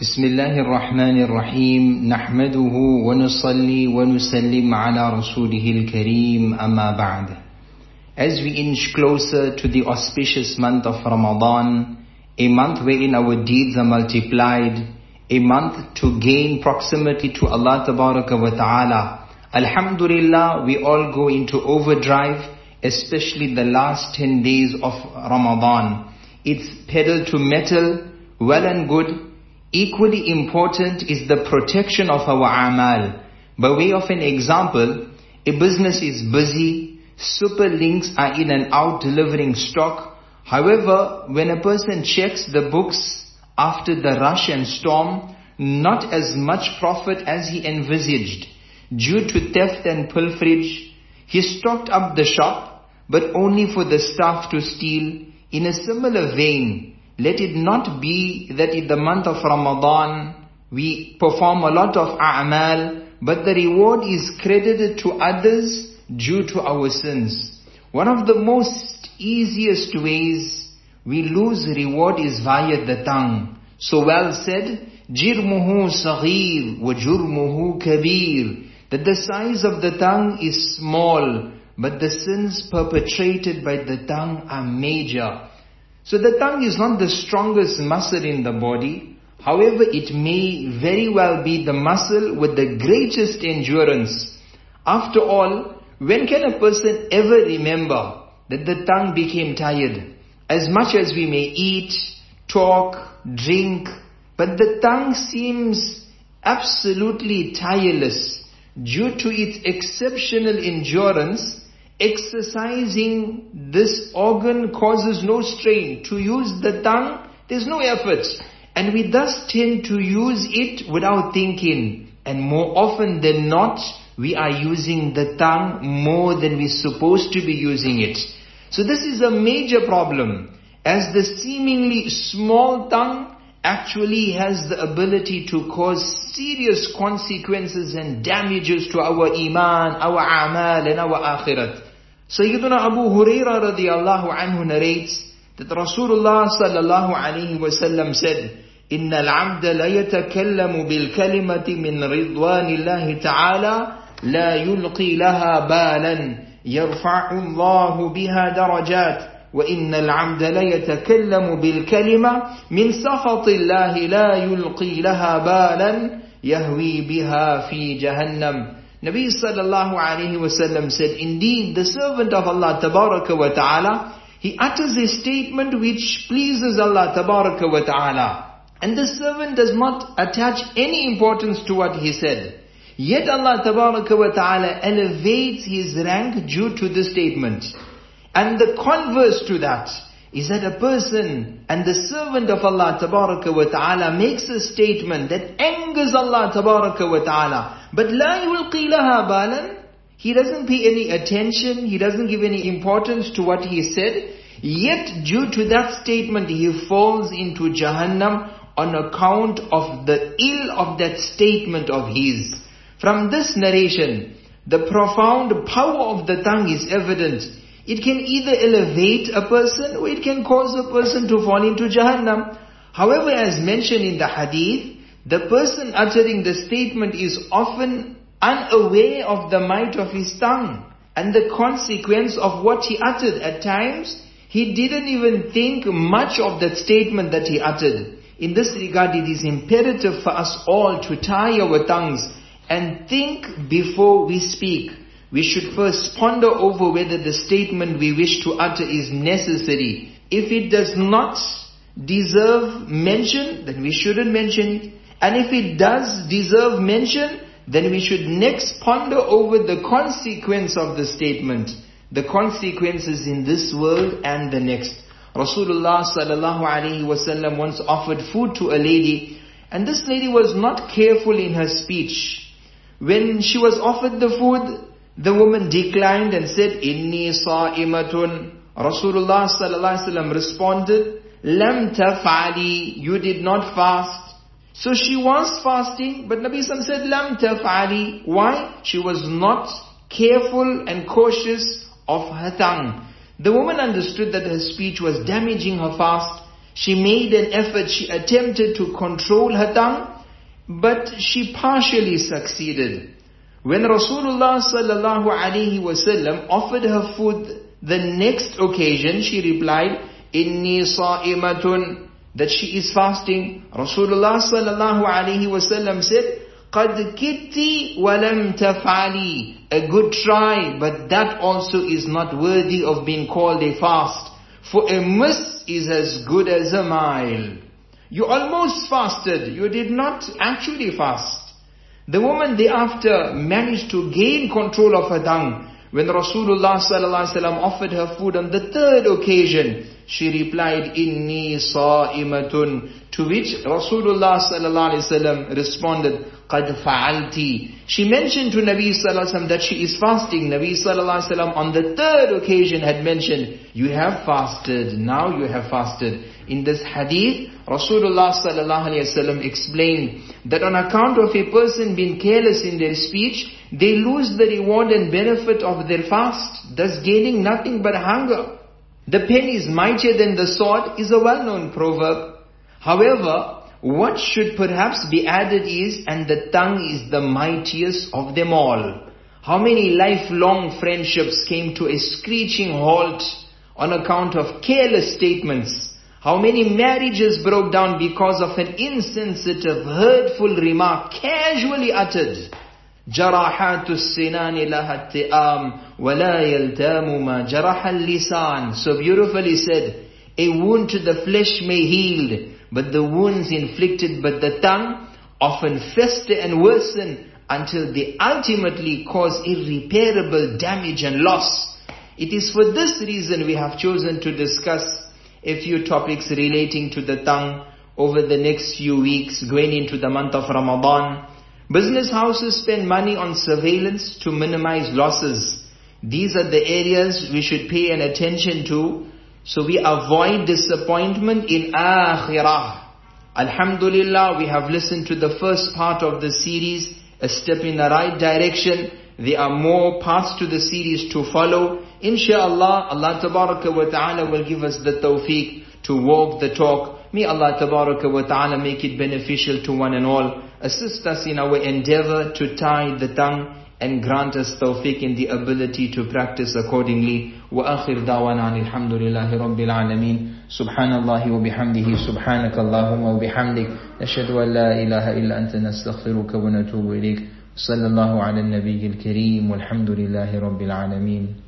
بسم الله الرحمن الرحيم نحمده ونصلي ونسلم على رسوله الكريم أما بعد As we inch closer to the auspicious month of Ramadan, a month wherein our deeds are multiplied, a month to gain proximity to Allah wa Ta'ala, Alhamdulillah, we all go into overdrive, especially the last 10 days of Ramadan. It's pedal to metal, well and good, Equally important is the protection of our amal. By way of an example, a business is busy, super links are in and out delivering stock. However, when a person checks the books after the rush and storm, not as much profit as he envisaged. Due to theft and pilferage, he stocked up the shop, but only for the staff to steal. In a similar vein, let it not be that in the month of Ramadan we perform a lot of a'mal, but the reward is credited to others due to our sins. One of the most easiest ways we lose reward is via the tongue. So well said, جِرْمُهُ صَغِيرٌ وَجُرْمُهُ كَبِيرٌ That the size of the tongue is small, but the sins perpetrated by the tongue are major. So the tongue is not the strongest muscle in the body. However, it may very well be the muscle with the greatest endurance. After all, when can a person ever remember that the tongue became tired? As much as we may eat, talk, drink, but the tongue seems absolutely tireless due to its exceptional endurance exercising this organ causes no strain. To use the tongue, there's no effort. And we thus tend to use it without thinking. And more often than not, we are using the tongue more than we're supposed to be using it. So this is a major problem. As the seemingly small tongue actually has the ability to cause serious consequences and damages to our iman, our amal and our akhirat. Sayyiduna Abu Huraira radiallahu anhu narrates that Rasulullah sallallahu alayhi wasallam said, إن العبد لا يتكلم بالكلمة من رضوان الله تعالى لا يلقي لها بالا يرفع الله بها درجات وإن العبد لا يتكلم بالكلمة من سخط الله لا يلقي لها بالا يهوي بها في جهنم Nabi sallallahu alayhi wasallam said, Indeed, the servant of Allah tabaraka wa ta'ala, he utters a statement which pleases Allah tabaraka wa ta'ala. And the servant does not attach any importance to what he said. Yet Allah tabaraka wa ta'ala elevates his rank due to the statement. And the converse to that, is that a person and the servant of Allah tabaraka wa ta'ala makes a statement that angers Allah tabaraka wa ta'ala, but la yulqi laha balan, he doesn't pay any attention, he doesn't give any importance to what he said, yet due to that statement he falls into Jahannam on account of the ill of that statement of his. From this narration, the profound power of the tongue is evident it can either elevate a person or it can cause a person to fall into Jahannam. However, as mentioned in the hadith, the person uttering the statement is often unaware of the might of his tongue and the consequence of what he uttered. At times, he didn't even think much of that statement that he uttered. In this regard, it is imperative for us all to tie our tongues and think before we speak we should first ponder over whether the statement we wish to utter is necessary. If it does not deserve mention, then we shouldn't mention it. And if it does deserve mention, then we should next ponder over the consequence of the statement. The consequences in this world and the next. Rasulullah sallallahu alaihi wasallam once offered food to a lady, and this lady was not careful in her speech. When she was offered the food, the woman declined and said, Inni sa'imatun. Rasulullah sallallahu alaihi wasallam responded, Lam taf'ali, you did not fast. So she was fasting, but Nabi Sallam said, Lam taf'ali. Why? She was not careful and cautious of her tongue. The woman understood that her speech was damaging her fast, She made an effort, she attempted to control her tongue, but she partially succeeded. When Rasulullah sallallahu alaihi wasallam offered her food the next occasion, she replied, Inni sa'imatun, that she is fasting. Rasulullah sallallahu alaihi wasallam said, قَدْ كِتِّي وَلَمْ تَفْعَلِي A good try, but that also is not worthy of being called a fast. For a miss is as good as a mile. You almost fasted, you did not actually fast. The woman thereafter managed to gain control of her tongue. when Rasulullah sallallahu offered her food on the third occasion, she replied, "Inni sa'imatun." To which Rasulullah sallallahu responded, "Qad fa'alti." She mentioned to Nabi sallallahu that she is fasting. Nabi sallallahu on the third occasion had mentioned, "You have fasted. Now you have fasted." In this hadith, Rasulullah sallallahu explained that on account of a person being careless in their speech, they lose the reward and benefit of their fast, thus gaining nothing but hunger. The pen is mightier than the sword is a well-known proverb. However, what should perhaps be added is, and the tongue is the mightiest of them all. How many lifelong friendships came to a screeching halt on account of careless statements? How many marriages broke down because of an insensitive, hurtful remark casually uttered? جراحات السنان لها التئام ولا يلتام ما جرح اللسان So beautifully said, a wound to the flesh may heal, but the wounds inflicted by the tongue often fester and worsen until they ultimately cause irreparable damage and loss. It is for this reason we have chosen to discuss a few topics relating to the tongue over the next few weeks going into the month of Ramadan. Business houses spend money on surveillance to minimize losses. These are the areas we should pay an attention to so we avoid disappointment in akhirah. Alhamdulillah, we have listened to the first part of the series, a step in the right direction. There are more parts to the series to follow. Inshallah, Allah wa ta'ala will give us the tawfiq to walk the talk. May Allah wa ta'ala make it beneficial to one and all. Assist us in our endeavor to tie the tongue and grant us tawfiq in the ability to practice accordingly. وآخر دعوانا عن الحمد لله رب العالمين سبحان الله وبحمده سبحانك اللهم وبحمدك نشهد أن لا إله إلا أنت نستغفرك ونتوب إليك صلى الله على النبي الكريم والحمد لله رب العالمين